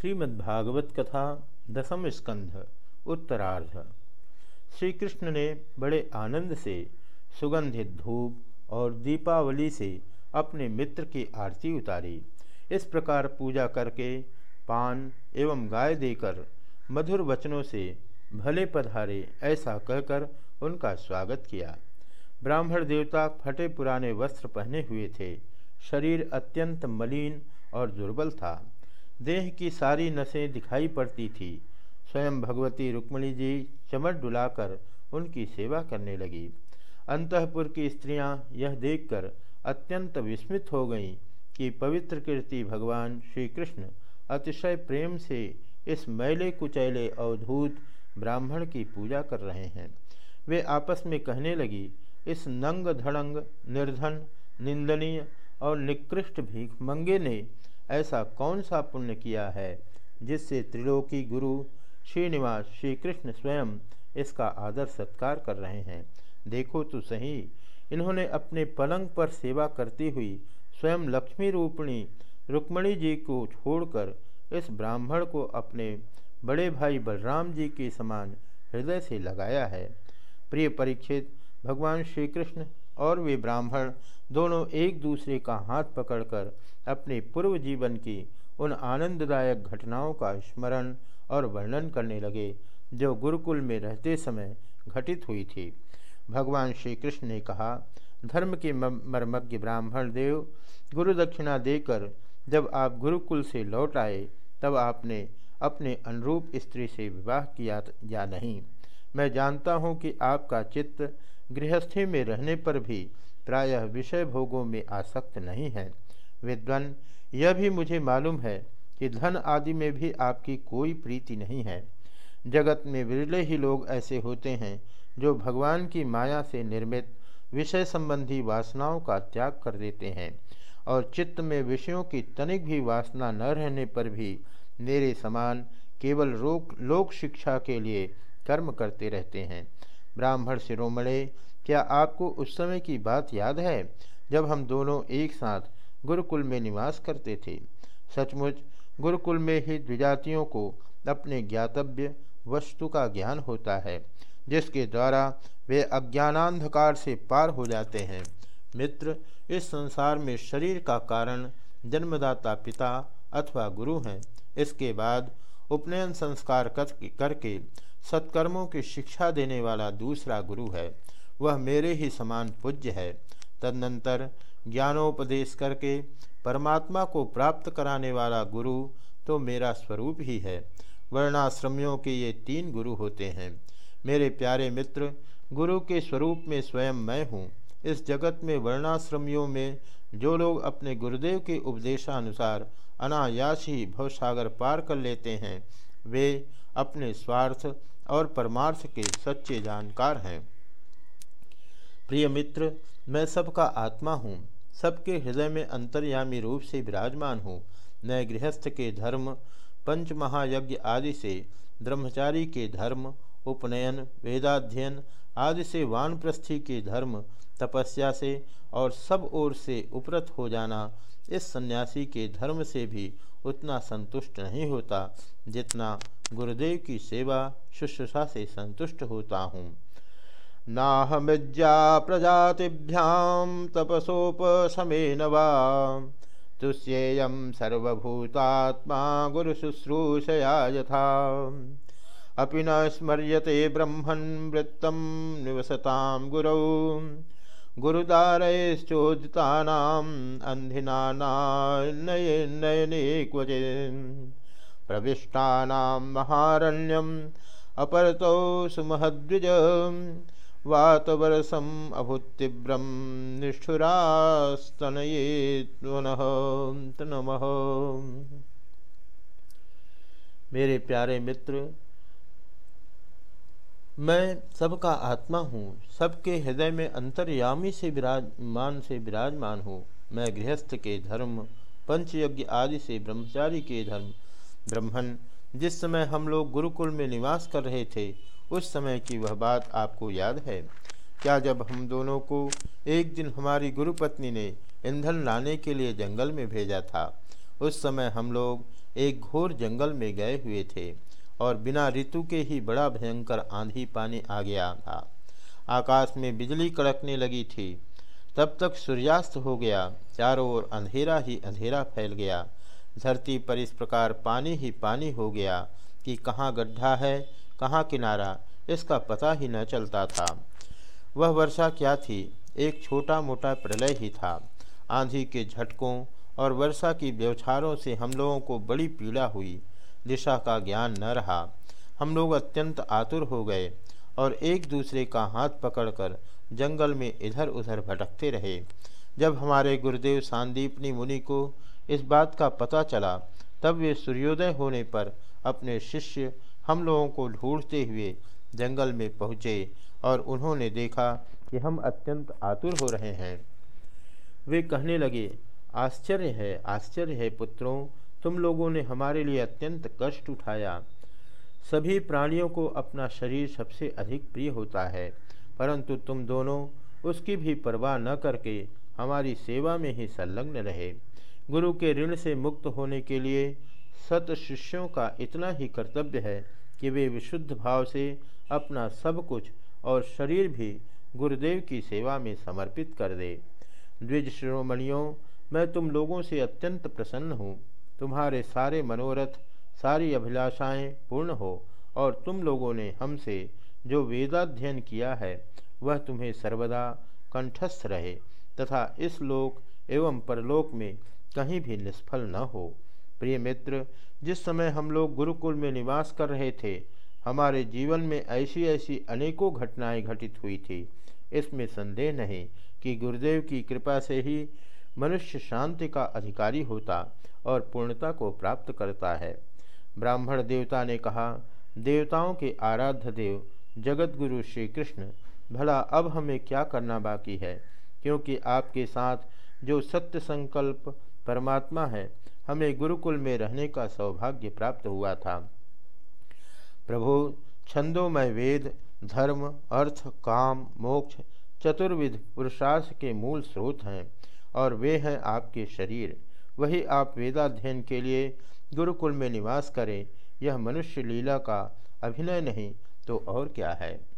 श्रीमद्भागवत कथा, दसम स्कंध, उत्तरार्ध। श्री कृष्ण ने बड़े आनंद से, सुगंधित धूप और दीपावली से अपने मित्र की आरती उतारी। इस प्रकार पूजा करके पान एवं गाय देकर मधुर वचनों से भले पधारे ऐसा कहकर उनका स्वागत किया। ब्राह्मण देवता फटे पुराने वस्त्र पहने हुए थे। शरीर अत्यंत मलिन और दुर्बल था। देह की सारी नसें दिखाई पड़ती थी। स्वयं भगवती रुक्मणी जी चमट डुलाकर उनकी सेवा करने लगी। अंतपुर की स्त्रियाँ यह देखकर अत्यंत विस्मित हो गईं कि पवित्र कीर्ति भगवान श्री कृष्ण अतिशय प्रेम से इस मैले कुचैले अवधूत ब्राह्मण की पूजा कर रहे हैं। वे आपस में कहने लगी, इस नंग धड़ंग निर्धन, निंदनीय और निकृष्ट भीख मंगे ने ऐसा कौन सा पुण्य किया है जिससे त्रिलोकी गुरु श्रीनिवास श्री कृष्ण स्वयं इसका आदर सत्कार कर रहे हैं? देखो तो सही, इन्होंने अपने पलंग पर सेवा करती हुई स्वयं लक्ष्मी रूपणी रुक्मणी जी को छोड़कर इस ब्राह्मण को अपने बड़े भाई बलराम जी के समान हृदय से लगाया है। प्रिय परीक्षित, भगवान श्री कृष्ण और वे ब्राह्मण दोनों एक दूसरे का हाथ पकड़कर अपने पूर्व जीवन की उन आनंददायक घटनाओं का स्मरण और वर्णन करने लगे, जो गुरुकुल में रहते समय घटित हुई थी। भगवान श्री कृष्ण ने कहा, धर्म के मर्मज्ञ ब्राह्मण देव, गुरु दक्षिणा देकर जब आप गुरुकुल से लौट आए, तब आपने अपने अनुरूप स्त्री से विवाह किया या नहीं। मैं जानता हूँ कि आपका चित्त गृहस्थी में रहने पर भी प्रायः विषय भोगों में आसक्त नहीं है। विद्वान, यह भी मुझे मालूम है कि धन आदि में भी आपकी कोई प्रीति नहीं है। जगत में विरले ही लोग ऐसे होते हैं जो भगवान की माया से निर्मित विषय संबंधी वासनाओं का त्याग कर देते हैं और चित्त में विषयों की तनिक भी वासना न रहने पर भी मेरे समान केवल रोक, लोक शिक्षा के लिए कर्म करते रहते हैं। ब्राह्मण शिरोमणे क्या आपको उस समय की बात याद है, जब हम दोनों एक साथ गुरुकुल में निवास करते थे? सचमुच, गुरुकुल में ही द्विजातियों को अपने ज्ञातव्य वस्तु का ज्ञान होता है, जिसके द्वारा वे अज्ञानांधकार से पार हो जाते हैं। मित्र, इस संसार में शरीर का कारण जन्मदाता पिता अथवा गुरु हैं। इसके बाद उपनयन संस्कार करके सत्कर्मों की शिक्षा देने वाला दूसरा गुरु है, वह मेरे ही समान पूज्य है। तदनंतर ज्ञानोपदेश करके परमात्मा को प्राप्त कराने वाला गुरु तो मेरा स्वरूप ही है। वर्णाश्रमियों के ये तीन गुरु होते हैं। मेरे प्यारे मित्र, गुरु के स्वरूप में स्वयं मैं हूँ। इस जगत में वर्णाश्रमियों में जो लोग अपने गुरुदेव के उपदेशानुसार अनायास ही भवसागर पार कर लेते हैं, वे अपने स्वार्थ और परमार्थ के सच्चे जानकार हैं। प्रिय मित्र, मैं सबका आत्मा हूँ, सबके हृदय में अंतर्यामी रूप से विराजमान हूँ। मैं गृहस्थ के धर्म पंच महायज्ञ आदि से, ब्रह्मचारी के धर्म, उपनयन, वेदाध्ययन आदि से, वानप्रस्थी के धर्म, तपस्या से और सब ओर से उपरत हो जाना, इस सन्यासी के धर्म से भी उतना संतुष्ट नहीं होता जितना गुरुदेव की सेवा शुश्रूषा से संतुष्ट होता हूँ। नाहमिज्जा प्रजातिभ्यां तपसोपशमेन वा। तुष्येयं सर्वभूतात्मा गुरुशुश्रूषया यथा। अपि न स्मर्यते ब्रह्मन् वृत्तं निवसतां गुरौ। गुरुदारैश्चोदितानाम् अन्धिनानये नयने क्वचिन् प्रविष्टानां महारण्यम् अपरतौ सुमहद्विज वातवरसम अभूतीव्रम निष्ठुरास्तनये नमः मेरे प्यारे मित्र, मैं सबका आत्मा हूँ, सबके हृदय में अंतर्यामी से विराजमान से विराजमान हूँ। मैं गृहस्थ के धर्म, पंचयज्ञ आदि से ब्रह्मचारी के धर्म ब्रह्मण जिस समय हम लोग गुरुकुल में निवास कर रहे थे, उस समय की वह बात आपको याद है। क्या जब हम दोनों को एक दिन हमारी गुरुपत्नी ने ईंधन लाने के लिए जंगल में भेजा था, उस समय हम लोग एक घोर जंगल में गए हुए थे और बिना ऋतु के ही बड़ा भयंकर आंधी पानी आ गया था। आकाश में बिजली कड़कने लगी थी। तब तक सूर्यास्त हो गया, चारों ओर अंधेरा ही अंधेरा फैल गया। धरती पर इस प्रकार पानी ही पानी हो गया कि कहाँ गड्ढा है, कहाँ किनारा, इसका पता ही न चलता था। वह वर्षा क्या थी, एक छोटा मोटा प्रलय ही था। आंधी के झटकों और वर्षा की व्यवचारों से हम लोगों को बड़ी पीड़ा हुई, दिशा का ज्ञान न रहा। हम लोग अत्यंत आतुर हो गए और एक दूसरे का हाथ पकड़कर जंगल में इधर उधर भटकते रहे। जब हमारे गुरुदेव सांदीपनी मुनि को इस बात का पता चला। तब वे सूर्योदय होने पर अपने शिष्य हम लोगों को ढूंढते हुए जंगल में पहुँचे और उन्होंने देखा कि हम अत्यंत आतुर हो रहे हैं। वे कहने लगे, आश्चर्य है आश्चर्य है पुत्रों, तुम लोगों ने हमारे लिए अत्यंत कष्ट उठाया। सभी प्राणियों को अपना शरीर सबसे अधिक प्रिय होता है, परंतु तुम दोनों, उसकी भी परवाह न करके हमारी सेवा में ही संलग्न रहे। गुरु के ऋण से मुक्त होने के लिए सत शिष्यों का इतना ही कर्तव्य है कि वे विशुद्ध भाव से अपना सब कुछ और शरीर भी गुरुदेव की सेवा में समर्पित कर दे। द्विज शिरोमणियों, मैं तुम लोगों से अत्यंत प्रसन्न हूँ। तुम्हारे सारे मनोरथ, सारी अभिलाषाएँ पूर्ण हो और तुम लोगों ने हमसे जो वेदाध्ययन किया है, वह तुम्हें सर्वदा कंठस्थ रहे तथा इस लोक एवं परलोक में कहीं भी निष्फल न हो। प्रिय मित्र, जिस समय हम लोग गुरुकुल में निवास कर रहे थे, हमारे जीवन में ऐसी ऐसी अनेकों घटनाएँ घटित हुई थी। इसमें संदेह नहीं कि गुरुदेव की कृपा से ही मनुष्य शांति का अधिकारी होता और पूर्णता को प्राप्त करता है। ब्राह्मण देवता ने कहा, देवताओं के आराध्य देव जगत गुरु श्री कृष्ण भला अब हमें क्या करना बाकी है? क्योंकि आपके साथ जो सत्य संकल्प परमात्मा है। हमें गुरुकुल में रहने का सौभाग्य प्राप्त हुआ था। प्रभु, छंदोमय वेद, धर्म, अर्थ, काम, मोक्ष, चतुर्विध पुरुषार्थ के मूल स्रोत हैं और वे हैं आपके शरीर। वही आप वेदाध्ययन के लिए गुरुकुल में निवास करें। यह मनुष्य लीला का अभिनय नहीं तो और क्या है?